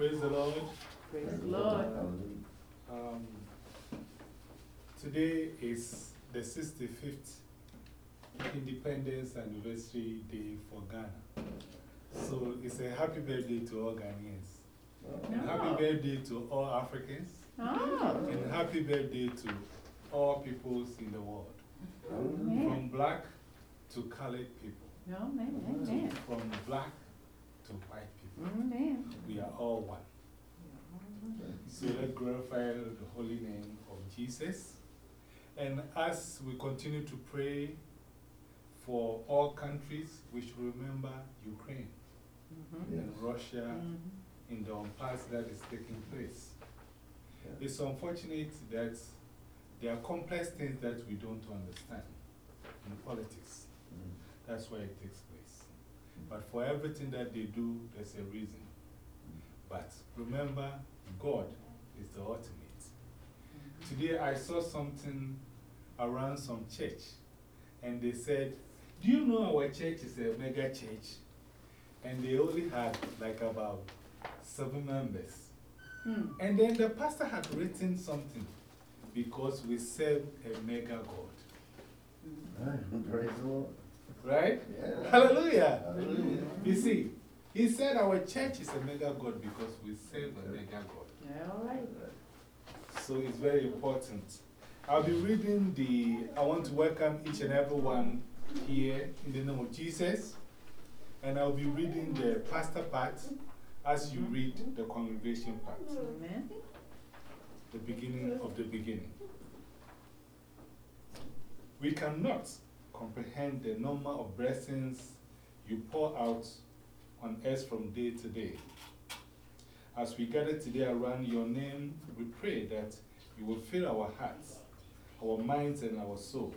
Praise the Lord. Praise the Lord. Um, today is the 65th Independence Anniversary Day for Ghana. So it's a happy birthday to all Ghanaians. Happy birthday to all Africans. Oh, And happy birthday to all peoples in the world. amen. From black to colored people. Amen, amen. From black to white people. Amen. We are all one. So let's glorify the holy name of Jesus. And as we continue to pray for all countries, we should remember Ukraine mm-hmm. and Russia mm-hmm. in the impasse that is taking place. It's unfortunate that there are complex things that we don't understand in politics. Mm. That's why it takes place. But for everything that they do, there's a reason. But remember, God is the ultimate. Today I saw something around some church, and they said, Do you know our church is a mega church? And they only had like about seven members. Hmm. And then the pastor had written something because we serve a mega God. Praise the Lord. Right? Yeah. Hallelujah. Hallelujah. You see, he said our church is a mega God because we serve a mega God. Yeah, all right. So it's very important. I'll be reading the, I want to welcome each and every one here in the name of Jesus. And I'll be reading the pastor part as you read the congregation part, Amen. the beginning of the beginning. We cannot comprehend the number of blessings you pour out on us from day to day. As we gather today around your name, we pray that you will fill our hearts, our minds, and our souls.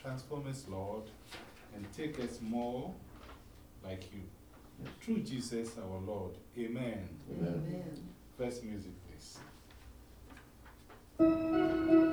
Transform us, Lord, and take us more like you. Through Jesus our Lord. Amen. Amen. First music, please.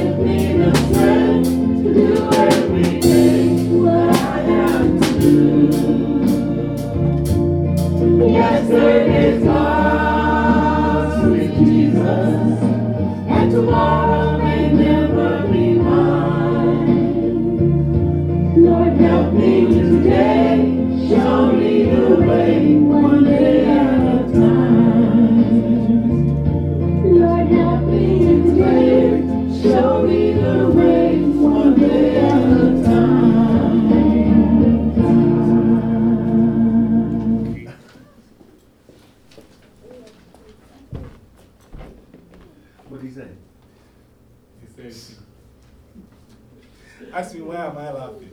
give me the strength. What did he say? He said, Ask me why am I laughing?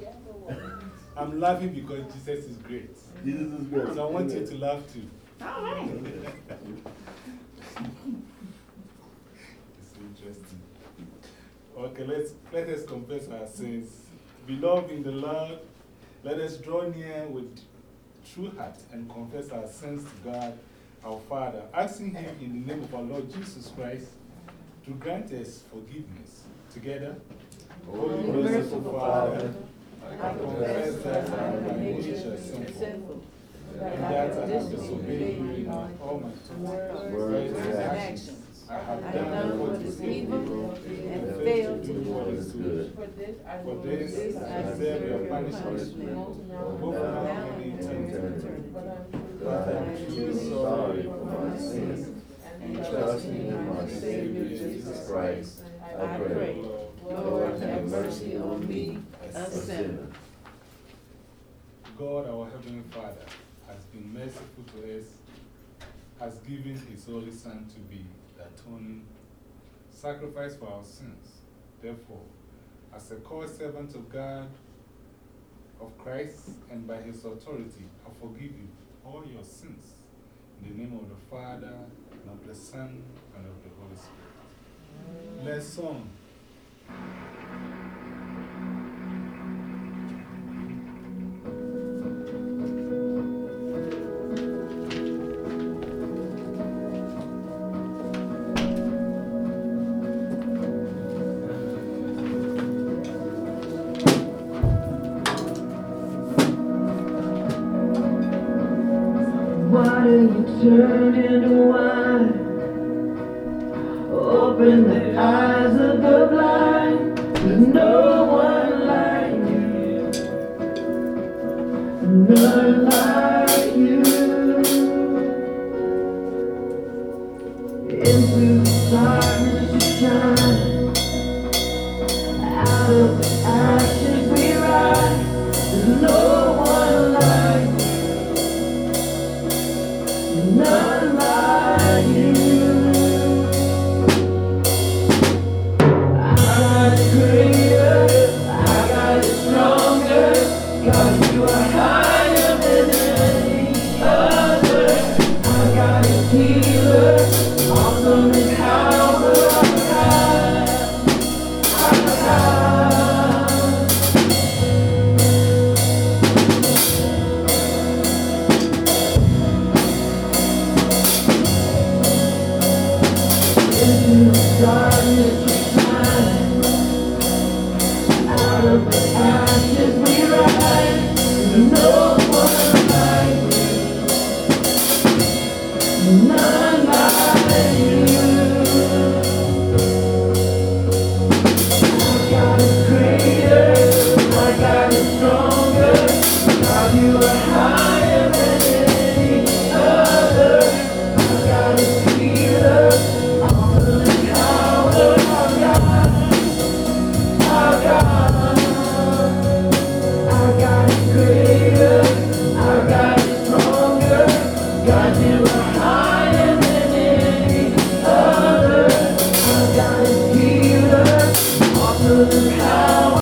I'm laughing because Jesus is great. Jesus is great. So I want you to laugh too. All right. It's interesting. Okay, let's, let us confess our sins. Beloved in the Lord, let us draw near with true heart and confess our sins to God, our Father, asking Him in the name of our Lord Jesus Christ to grant us forgiveness. Together, Holy merciful Father, I confess that I am by nature sinful, Sinful. and that I have disobeyed you in all my thoughts, words, and actions. I have I have done what is evil and failed to do what is good. For this I For will this resist and deserve your punishment, both both now now and in eternity. But I'm But I am truly sorry for my sins, and and trusting in my Savior Jesus Christ. I pray. Lord, have mercy on me, a sinner. God, our Heavenly Father, has been merciful to us, has given His only Son to be the atoning sacrifice for our sins. Therefore, as a core servant of God, of Christ, and by His authority, I forgive you all your sins. In the name of the Father, and of the Son, and of the Holy Spirit. Let's song. Water you None